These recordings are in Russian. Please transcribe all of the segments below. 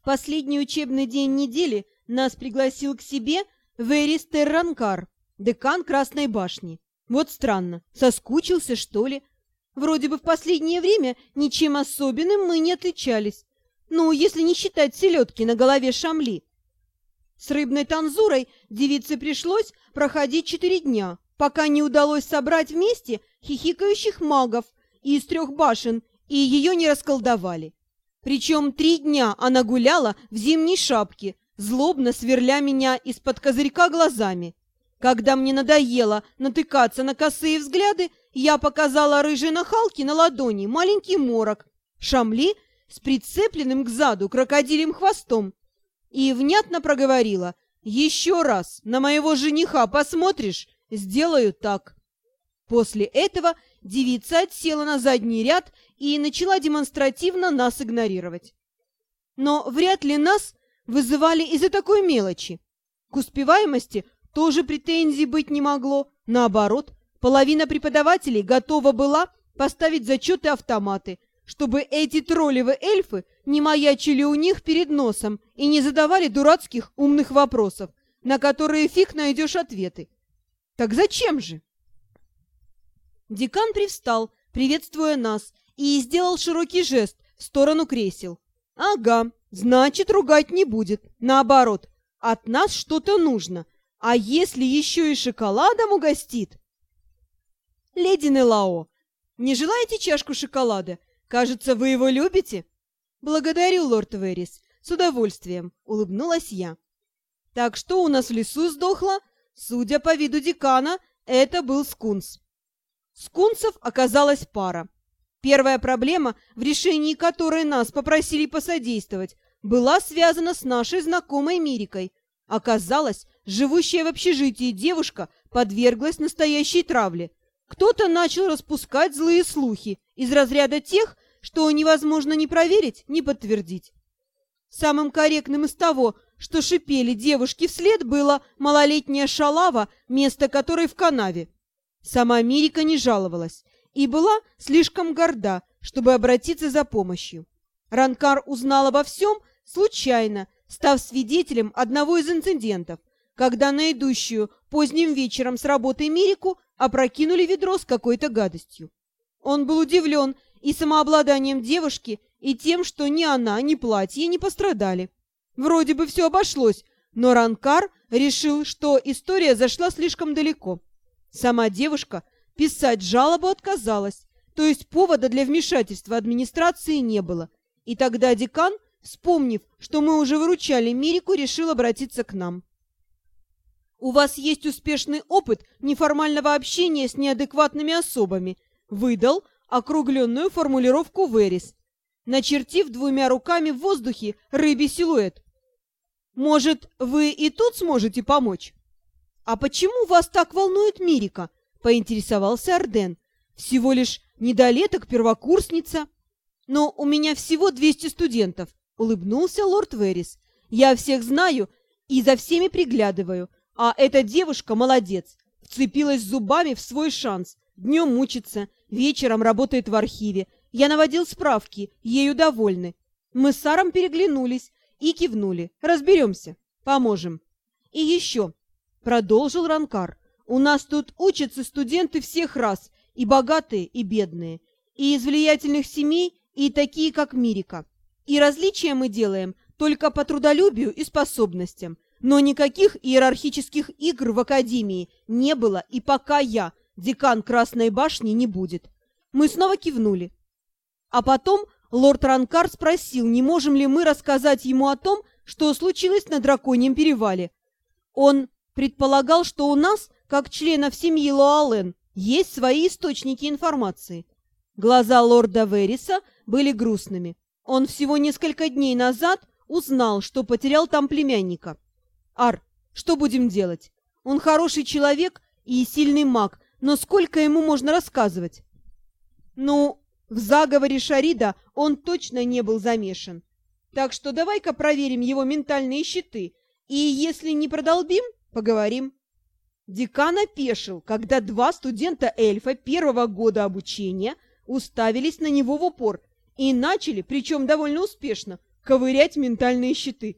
В последний учебный день недели нас пригласил к себе Верис Терранкар, декан Красной башни. Вот странно, соскучился, что ли? Вроде бы в последнее время ничем особенным мы не отличались. Ну, если не считать селедки на голове Шамли. С рыбной танзурой девице пришлось проходить четыре дня, пока не удалось собрать вместе хихикающих магов из трех башен, и ее не расколдовали. Причем три дня она гуляла в зимней шапке, злобно сверля меня из-под козырька глазами. Когда мне надоело натыкаться на косые взгляды, я показала рыжей нахалке на ладони маленький морок, шамли с прицепленным к заду крокодилем хвостом, и внятно проговорила «Еще раз на моего жениха посмотришь, сделаю так». После этого девица отсела на задний ряд и начала демонстративно нас игнорировать. Но вряд ли нас вызывали из-за такой мелочи. К успеваемости тоже претензий быть не могло. Наоборот, половина преподавателей готова была поставить зачеты автоматы, чтобы эти троллевы эльфы не маячили у них перед носом и не задавали дурацких умных вопросов, на которые фиг найдешь ответы. Так зачем же? Декан привстал, приветствуя нас, и сделал широкий жест в сторону кресел. «Ага, значит, ругать не будет. Наоборот, от нас что-то нужно. А если еще и шоколадом угостит?» «Леди Нелао, не желаете чашку шоколада? Кажется, вы его любите?» «Благодарю, лорд Верис. С удовольствием», — улыбнулась я. «Так что у нас в лесу сдохло? Судя по виду декана, это был скунс». Скунсов оказалась пара. Первая проблема, в решении которой нас попросили посодействовать, была связана с нашей знакомой Мирикой. Оказалось, живущая в общежитии девушка подверглась настоящей травле. Кто-то начал распускать злые слухи из разряда тех, что невозможно ни проверить, ни подтвердить. Самым корректным из того, что шипели девушки вслед, было малолетняя шалава, место которой в канаве. Сама Мирика не жаловалась и была слишком горда, чтобы обратиться за помощью. Ранкар узнал обо всем случайно, став свидетелем одного из инцидентов, когда на идущую поздним вечером с работы Мирику опрокинули ведро с какой-то гадостью. Он был удивлен и самообладанием девушки, и тем, что ни она, ни платье не пострадали. Вроде бы все обошлось, но Ранкар решил, что история зашла слишком далеко. Сама девушка писать жалобу отказалась, то есть повода для вмешательства администрации не было. И тогда декан, вспомнив, что мы уже выручали Мирику, решил обратиться к нам. «У вас есть успешный опыт неформального общения с неадекватными особами», выдал округленную формулировку Верис, начертив двумя руками в воздухе рыбий силуэт. «Может, вы и тут сможете помочь?» «А почему вас так волнует Мирика?» — поинтересовался Арден. «Всего лишь недолеток, первокурсница». «Но у меня всего 200 студентов», — улыбнулся лорд Верис. «Я всех знаю и за всеми приглядываю, а эта девушка молодец, вцепилась зубами в свой шанс, днем мучится, вечером работает в архиве. Я наводил справки, ею довольны. Мы с Саром переглянулись и кивнули. Разберемся, поможем. И еще, Продолжил Ранкар. У нас тут учатся студенты всех рас, и богатые, и бедные, и из влиятельных семей, и такие, как Мирика. И различия мы делаем только по трудолюбию и способностям. Но никаких иерархических игр в Академии не было, и пока я, декан Красной башни, не будет. Мы снова кивнули. А потом лорд Ранкар спросил, не можем ли мы рассказать ему о том, что случилось на Драконьем перевале. Он предполагал, что у нас, как членов семьи Лоален, есть свои источники информации. Глаза лорда Вериса были грустными. Он всего несколько дней назад узнал, что потерял там племянника. «Ар, что будем делать? Он хороший человек и сильный маг, но сколько ему можно рассказывать?» «Ну, в заговоре Шарида он точно не был замешан. Так что давай-ка проверим его ментальные щиты, и если не продолбим, Поговорим. Декан опешил, когда два студента-эльфа первого года обучения уставились на него в упор и начали, причем довольно успешно, ковырять ментальные щиты.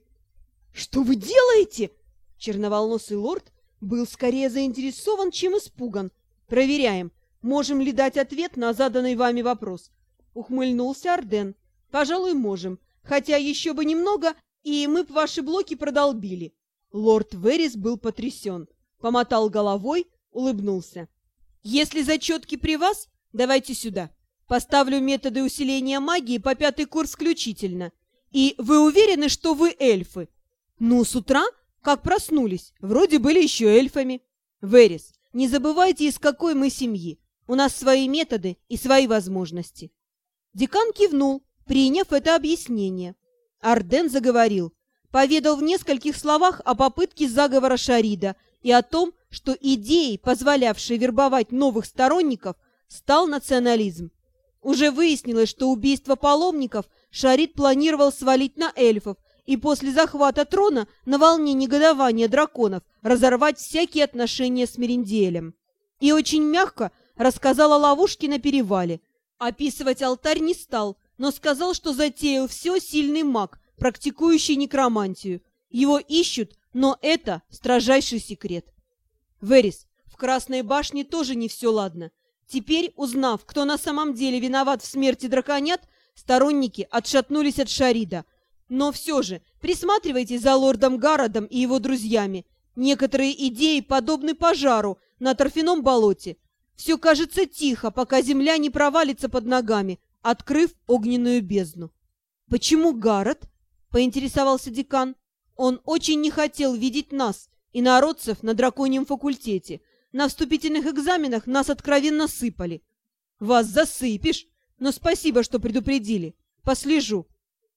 «Что вы делаете?» Черноволносый лорд был скорее заинтересован, чем испуган. «Проверяем, можем ли дать ответ на заданный вами вопрос». Ухмыльнулся Арден. «Пожалуй, можем. Хотя еще бы немного, и мы б ваши блоки продолбили». Лорд Верис был потрясен. Помотал головой, улыбнулся. «Если зачетки при вас, давайте сюда. Поставлю методы усиления магии по пятый курс включительно. И вы уверены, что вы эльфы?» «Ну, с утра, как проснулись, вроде были еще эльфами». «Верис, не забывайте, из какой мы семьи. У нас свои методы и свои возможности». Декан кивнул, приняв это объяснение. Арден заговорил, поведал в нескольких словах о попытке заговора Шарида и о том, что идеей, позволявшей вербовать новых сторонников, стал национализм. Уже выяснилось, что убийство паломников Шарид планировал свалить на эльфов и после захвата трона на волне негодования драконов разорвать всякие отношения с Меринделем. И очень мягко рассказал о ловушке на перевале. Описывать алтарь не стал, но сказал, что затеял все сильный маг, практикующий некромантию. Его ищут, но это строжайший секрет. Верис, в Красной башне тоже не все ладно. Теперь, узнав, кто на самом деле виноват в смерти драконят, сторонники отшатнулись от Шарида. Но все же, присматривайте за лордом Гародом и его друзьями. Некоторые идеи подобны пожару на торфяном болоте. Все кажется тихо, пока земля не провалится под ногами, открыв огненную бездну. «Почему Гаррет?» — поинтересовался декан. «Он очень не хотел видеть нас, и народцев на драконьем факультете. На вступительных экзаменах нас откровенно сыпали. Вас засыпешь, но спасибо, что предупредили. Послежу.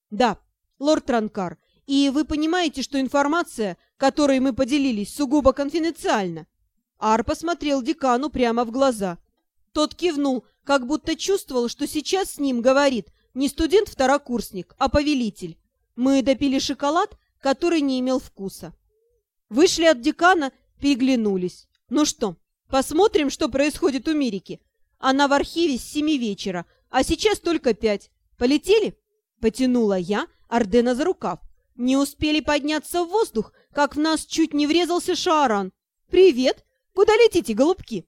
Да, лорд Транкар, и вы понимаете, что информация, которой мы поделились, сугубо конфиденциальна?» Ар посмотрел декану прямо в глаза. Тот кивнул, как будто чувствовал, что сейчас с ним говорит не студент-второкурсник, а повелитель. Мы допили шоколад, который не имел вкуса. Вышли от декана, переглянулись. Ну что, посмотрим, что происходит у Мирики. Она в архиве с семи вечера, а сейчас только пять. Полетели? Потянула я Ардена за рукав. Не успели подняться в воздух, как в нас чуть не врезался Шааран. «Привет! Куда летите, голубки?»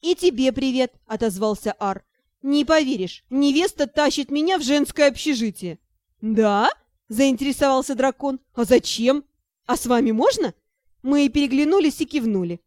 «И тебе привет!» — отозвался Ар. «Не поверишь, невеста тащит меня в женское общежитие». «Да?» — заинтересовался дракон. «А зачем? А с вами можно?» Мы переглянулись и кивнули.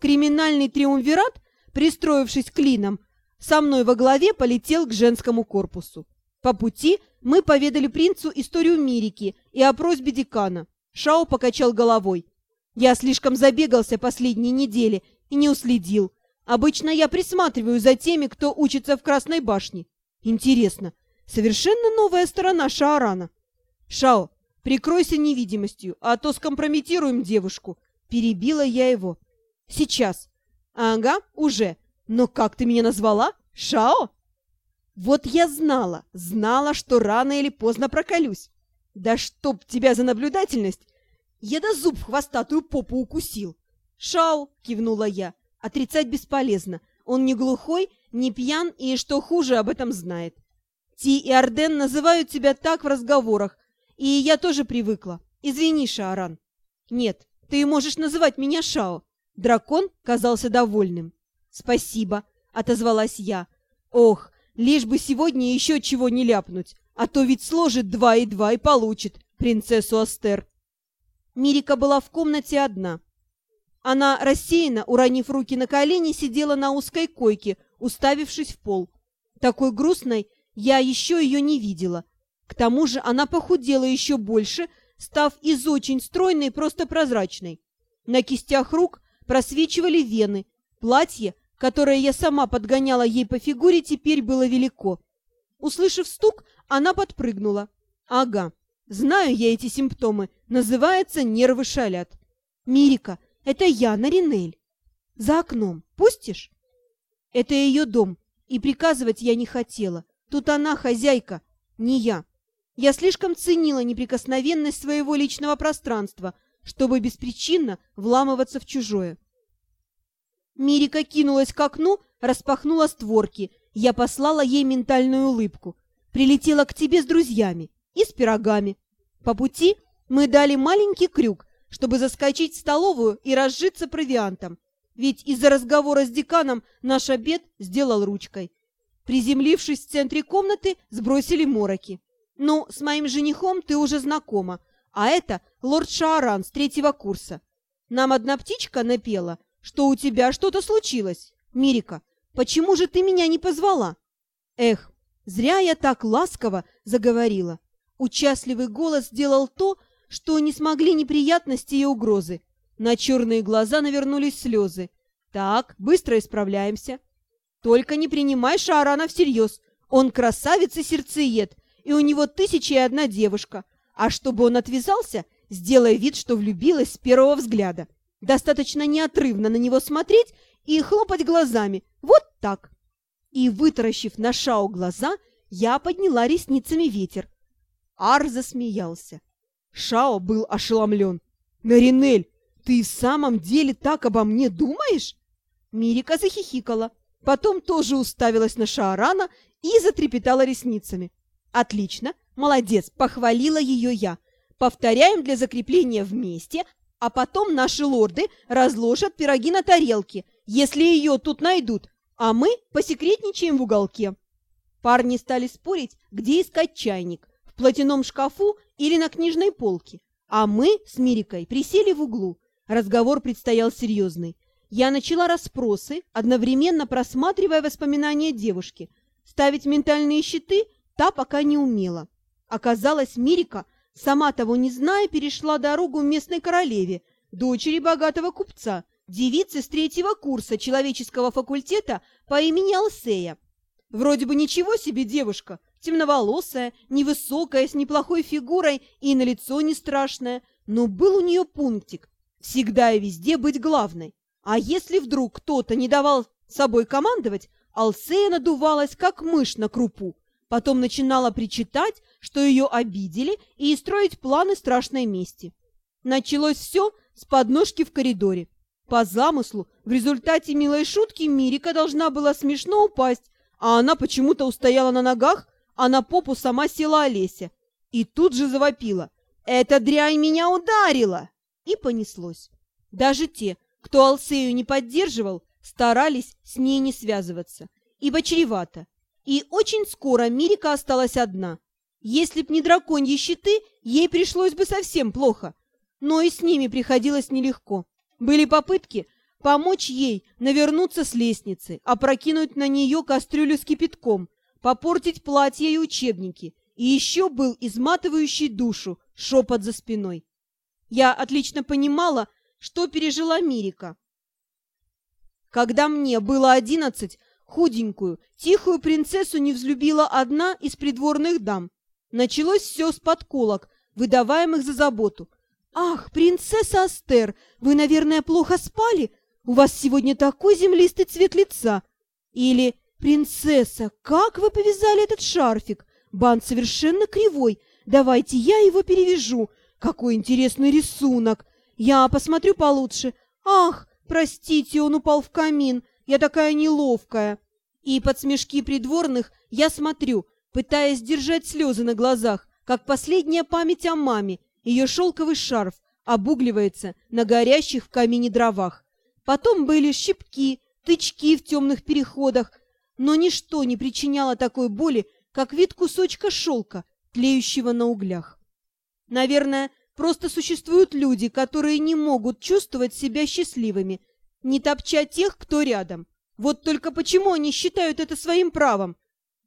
Криминальный триумвират, пристроившись клином, со мной во главе полетел к женскому корпусу. По пути мы поведали принцу историю Мирики и о просьбе декана. Шао покачал головой. Я слишком забегался последние недели и не уследил. Обычно я присматриваю за теми, кто учится в Красной башне. Интересно, совершенно новая сторона Шаарана. Шао, прикройся невидимостью, а то скомпрометируем девушку. Перебила я его. Сейчас. Ага, уже. Но как ты меня назвала? Шао? Вот я знала, знала, что рано или поздно проколюсь. Да чтоб тебя за наблюдательность! Я до зуб хвостатую попу укусил. Шао, кивнула я. Отрицать бесполезно. Он не глухой, не пьян и, что хуже, об этом знает. Ти и Арден называют тебя так в разговорах, и я тоже привыкла. Извини, Шааран. Нет, ты можешь называть меня Шао. Дракон казался довольным. «Спасибо», — отозвалась я. «Ох, лишь бы сегодня еще чего не ляпнуть, а то ведь сложит два и два и получит принцессу Астер». Мирика была в комнате одна. Она, рассеянно, уронив руки на колени, сидела на узкой койке, уставившись в пол. Такой грустной я еще ее не видела. К тому же она похудела еще больше, став из очень стройной просто прозрачной. На кистях рук просвечивали вены. Платье, которое я сама подгоняла ей по фигуре, теперь было велико. Услышав стук, она подпрыгнула. Ага, знаю я эти симптомы. Называется нервы шалят. Мирика, это я, Наринель. За окном. Пустишь? Это ее дом, и приказывать я не хотела. Тут она хозяйка, не я. Я слишком ценила неприкосновенность своего личного пространства, чтобы беспричинно вламываться в чужое. Мирика кинулась к окну, распахнула створки. Я послала ей ментальную улыбку. Прилетела к тебе с друзьями. и с пирогами. По пути мы дали маленький крюк, чтобы заскочить в столовую и разжиться провиантом. Ведь из-за разговора с деканом наш обед сделал ручкой. Приземлившись в центре комнаты, сбросили мороки. «Ну, с моим женихом ты уже знакома, а это лорд Шааран с третьего курса. Нам одна птичка напела, что у тебя что-то случилось. Мирика, почему же ты меня не позвала?» Эх, зря я так ласково заговорила. Участливый голос сделал то, что не смогли неприятности и угрозы. На черные глаза навернулись слезы. «Так, быстро исправляемся. Только не принимай Шаарана всерьез. Он красавец и сердцеед, и у него тысяча и одна девушка. А чтобы он отвязался, сделай вид, что влюбилась с первого взгляда. Достаточно неотрывно на него смотреть и хлопать глазами. Вот так. И, вытаращив на Шау глаза, я подняла ресницами ветер. Ар засмеялся. Шао был ошеломлен. «Наринель, ты в самом деле так обо мне думаешь?» Мирика захихикала, потом тоже уставилась на Шаарана и затрепетала ресницами. «Отлично, молодец!» — похвалила ее я. «Повторяем для закрепления вместе, а потом наши лорды разложат пироги на тарелке, если ее тут найдут, а мы посекретничаем в уголке». Парни стали спорить, где искать чайник в платяном шкафу или на книжной полке. А мы с Мирикой присели в углу. Разговор предстоял серьезный. Я начала расспросы, одновременно просматривая воспоминания девушки. Ставить ментальные щиты та пока не умела. Оказалось, Мирика, сама того не зная, перешла дорогу местной королеве, дочери богатого купца, девицы с третьего курса человеческого факультета по имени Алсея. Вроде бы ничего себе девушка, темноволосая, невысокая, с неплохой фигурой и на лицо не страшная, но был у нее пунктик – всегда и везде быть главной. А если вдруг кто-то не давал собой командовать, Алсея надувалась, как мышь на крупу, потом начинала причитать, что ее обидели, и строить планы страшной мести. Началось все с подножки в коридоре. По замыслу, в результате милой шутки Мирика должна была смешно упасть, а она почему-то устояла на ногах а на попу сама села Олеся. И тут же завопила. «Эта дрянь меня ударила!» И понеслось. Даже те, кто Алсею не поддерживал, старались с ней не связываться, ибо чревато. И очень скоро Мирика осталась одна. Если б не драконьи щиты, ей пришлось бы совсем плохо. Но и с ними приходилось нелегко. Были попытки помочь ей навернуться с лестницы, опрокинуть на нее кастрюлю с кипятком, попортить платье и учебники, и еще был изматывающий душу шепот за спиной. Я отлично понимала, что пережила Мирика. Когда мне было одиннадцать, худенькую, тихую принцессу не взлюбила одна из придворных дам. Началось все с подколок, выдаваемых за заботу. «Ах, принцесса Астер, вы, наверное, плохо спали? У вас сегодня такой землистый цвет лица!» Или «Принцесса, как вы повязали этот шарфик? Бант совершенно кривой. Давайте я его перевяжу. Какой интересный рисунок. Я посмотрю получше. Ах, простите, он упал в камин. Я такая неловкая». И под смешки придворных я смотрю, пытаясь держать слезы на глазах, как последняя память о маме. Ее шелковый шарф обугливается на горящих в камине дровах. Потом были щипки, тычки в темных переходах, но ничто не причиняло такой боли, как вид кусочка шелка, тлеющего на углях. Наверное, просто существуют люди, которые не могут чувствовать себя счастливыми, не топча тех, кто рядом. Вот только почему они считают это своим правом?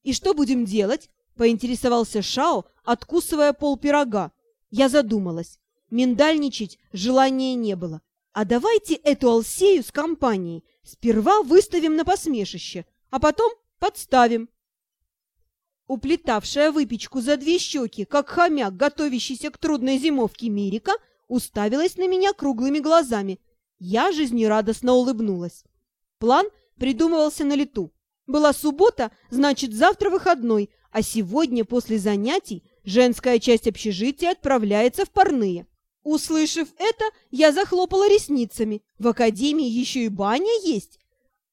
И что будем делать? Поинтересовался Шао, откусывая пол пирога. Я задумалась. Миндальничать желания не было. А давайте эту Алсею с компанией сперва выставим на посмешище – а потом подставим. Уплетавшая выпечку за две щеки, как хомяк, готовящийся к трудной зимовке Мирика, уставилась на меня круглыми глазами. Я жизнерадостно улыбнулась. План придумывался на лету. Была суббота, значит, завтра выходной, а сегодня после занятий женская часть общежития отправляется в парные. Услышав это, я захлопала ресницами. В академии еще и баня есть.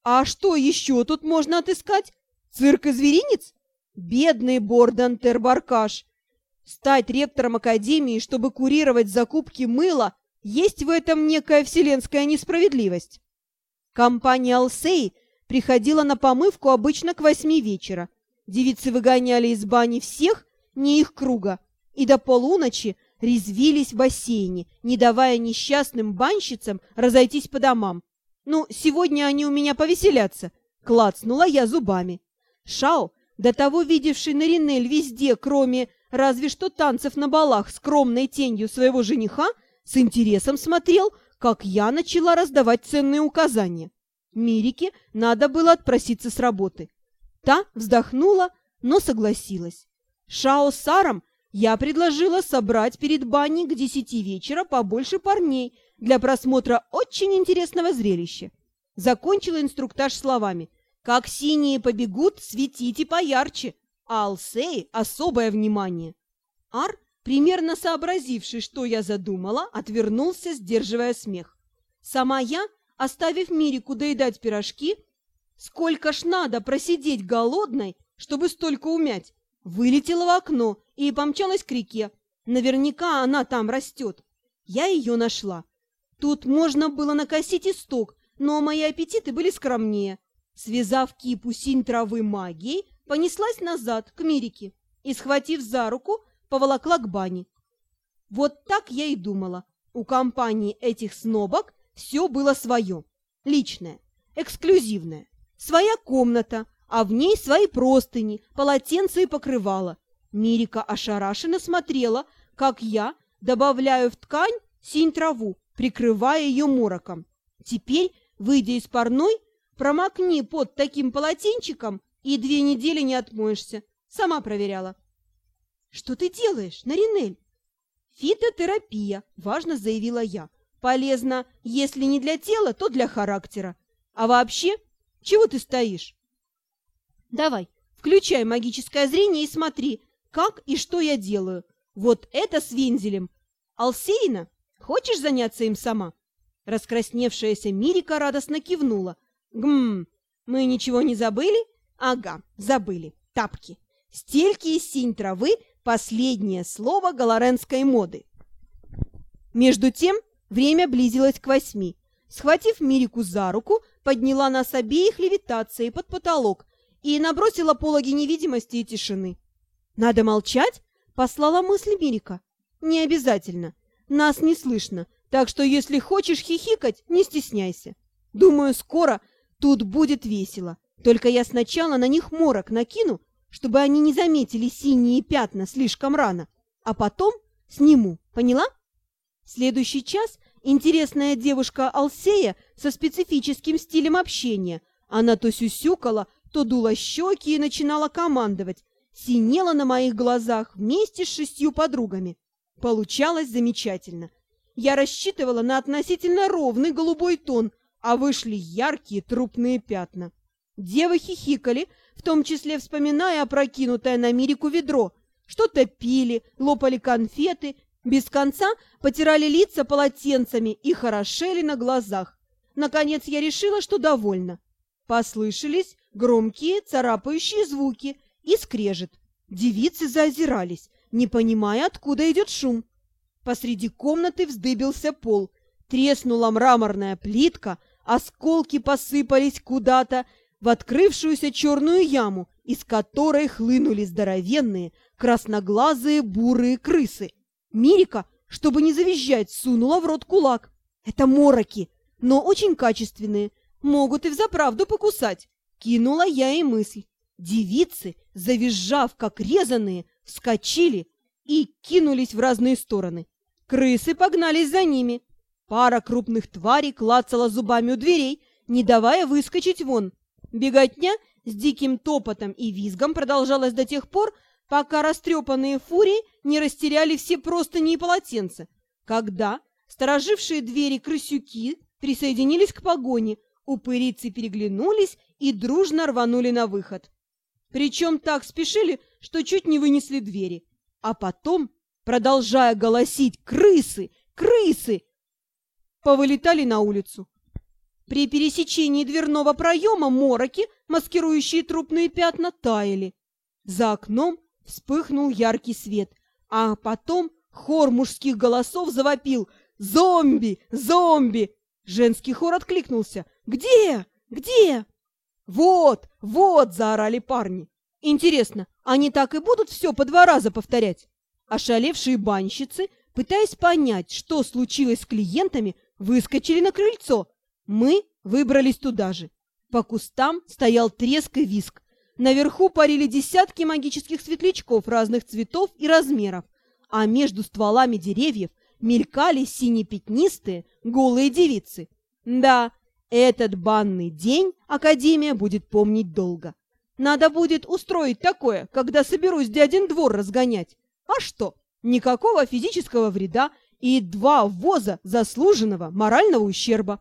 А что еще тут можно отыскать? Цирк и зверинец? Бедный Бордан Тербаркаш! Стать ректором академии, чтобы курировать закупки мыла, есть в этом некая вселенская несправедливость. Компания «Алсей» приходила на помывку обычно к восьми вечера. Девицы выгоняли из бани всех, не их круга, и до полуночи резвились в бассейне, не давая несчастным банщицам разойтись по домам. «Ну, сегодня они у меня повеселятся», — клацнула я зубами. Шао, до того видевший Наринель везде, кроме разве что танцев на балах скромной тенью своего жениха, с интересом смотрел, как я начала раздавать ценные указания. Мирике надо было отпроситься с работы. Та вздохнула, но согласилась. Шао с Саром я предложила собрать перед баней к десяти вечера побольше парней для просмотра очень интересного зрелища. Закончила инструктаж словами «Как синие побегут, светите поярче, а Алсеи особое внимание». Ар, примерно сообразивший, что я задумала, отвернулся, сдерживая смех. Сама я, оставив Мирику доедать пирожки, сколько ж надо просидеть голодной, чтобы столько умять, вылетела в окно и помчалась к реке. Наверняка она там растет. Я ее нашла. Тут можно было накосить исток, но мои аппетиты были скромнее. Связав кипу синь травы магией, понеслась назад, к Мирике, и, схватив за руку, поволокла к бане. Вот так я и думала. У компании этих снобок все было свое, личное, эксклюзивное. Своя комната, а в ней свои простыни, полотенца и покрывала. Мирика ошарашенно смотрела, как я добавляю в ткань синь траву, прикрывая ее мороком. Теперь, выйдя из парной, промокни под таким полотенчиком и две недели не отмоешься. Сама проверяла. Что ты делаешь, Наринель? Фитотерапия, важно заявила я. Полезно, если не для тела, то для характера. А вообще, чего ты стоишь? Давай, включай магическое зрение и смотри, как и что я делаю. Вот это с вензелем. Алсейна, хочешь заняться им сама? Раскрасневшаяся Мирика радостно кивнула. Гм, мы ничего не забыли? Ага, забыли. Тапки. Стельки из синь травы – последнее слово галаренской моды. Между тем время близилось к восьми. Схватив Мирику за руку, подняла нас обеих левитацией под потолок и набросила пологи невидимости и тишины. «Надо молчать?» — послала мысль Мирика. «Не обязательно. Нас не слышно, так что если хочешь хихикать, не стесняйся. Думаю, скоро тут будет весело. Только я сначала на них морок накину, чтобы они не заметили синие пятна слишком рано, а потом сниму. Поняла?» Следующий час интересная девушка Алсея со специфическим стилем общения. Она то сюсюкала, то дула щеки и начинала командовать. Синела на моих глазах вместе с шестью подругами. Получалось замечательно. Я рассчитывала на относительно ровный голубой тон, а вышли яркие трупные пятна. Девы хихикали, в том числе вспоминая опрокинутое на Мирику ведро. Что-то пили, лопали конфеты без конца потирали лица полотенцами и хорошели на глазах. Наконец я решила, что довольна. Послышались громкие царапающие звуки и скрежет. Девицы заозирались, не понимая, откуда идет шум. Посреди комнаты вздыбился пол, треснула мраморная плитка, осколки посыпались куда-то в открывшуюся черную яму, из которой хлынули здоровенные, красноглазые бурые крысы. Мирика, чтобы не завизжать, сунула в рот кулак. Это мороки, но очень качественные, могут и взаправду покусать. Кинула я и мысль. Девицы, завизжав, как резаные, вскочили и кинулись в разные стороны. Крысы погнались за ними. Пара крупных тварей клацала зубами у дверей, не давая выскочить вон. Беготня с диким топотом и визгом продолжалась до тех пор, пока растрепанные фурии не растеряли все простыни и полотенца. Когда сторожившие двери крысюки присоединились к погоне, упырицы переглянулись и дружно рванули на выход. Причем так спешили, что чуть не вынесли двери. А потом, продолжая голосить «Крысы! Крысы!», повылетали на улицу. При пересечении дверного проема мороки, маскирующие трупные пятна, таяли. За окном Вспыхнул яркий свет, А потом хор мужских голосов завопил «Зомби! Зомби!» Женский хор откликнулся «Где? Где?» «Вот! Вот!» – заорали парни. «Интересно, они так и будут все по два раза повторять?» Ошалевшие банщицы, пытаясь понять, что случилось с клиентами, выскочили на крыльцо. Мы выбрались туда же. По кустам стоял треск и виск. Наверху парили десятки магических светлячков разных цветов и размеров, а между стволами деревьев мелькали сине-пятнистые голые девицы. Да, этот банный день Академия будет помнить долго. Надо будет устроить такое, когда соберусь дядин двор разгонять. А что? Никакого физического вреда и два ввоза заслуженного морального ущерба.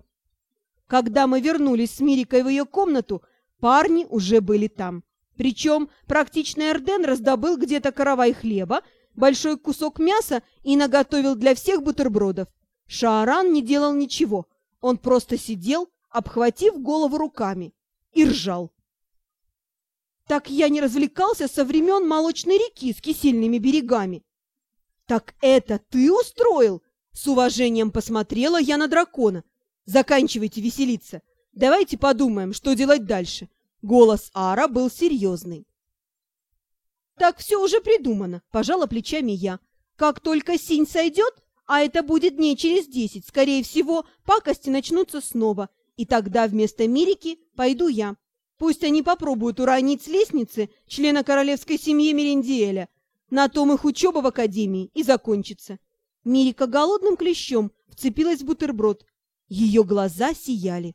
Когда мы вернулись с Мирикой в ее комнату, парни уже были там. Причем практичный Эрден раздобыл где-то каравай хлеба, большой кусок мяса и наготовил для всех бутербродов. Шааран не делал ничего. Он просто сидел, обхватив голову руками, и ржал. Так я не развлекался со времен молочной реки с кисельными берегами. Так это ты устроил? С уважением посмотрела я на дракона. Заканчивайте веселиться. Давайте подумаем, что делать дальше. Голос Ара был серьезный. Так все уже придумано, пожала плечами я. Как только синь сойдет, а это будет дней через десять, скорее всего, пакости начнутся снова, и тогда вместо Мирики пойду я. Пусть они попробуют уронить с лестницы члена королевской семьи Мерендиэля. На том их учеба в академии и закончится. Мирика голодным клещом вцепилась в бутерброд. Ее глаза сияли.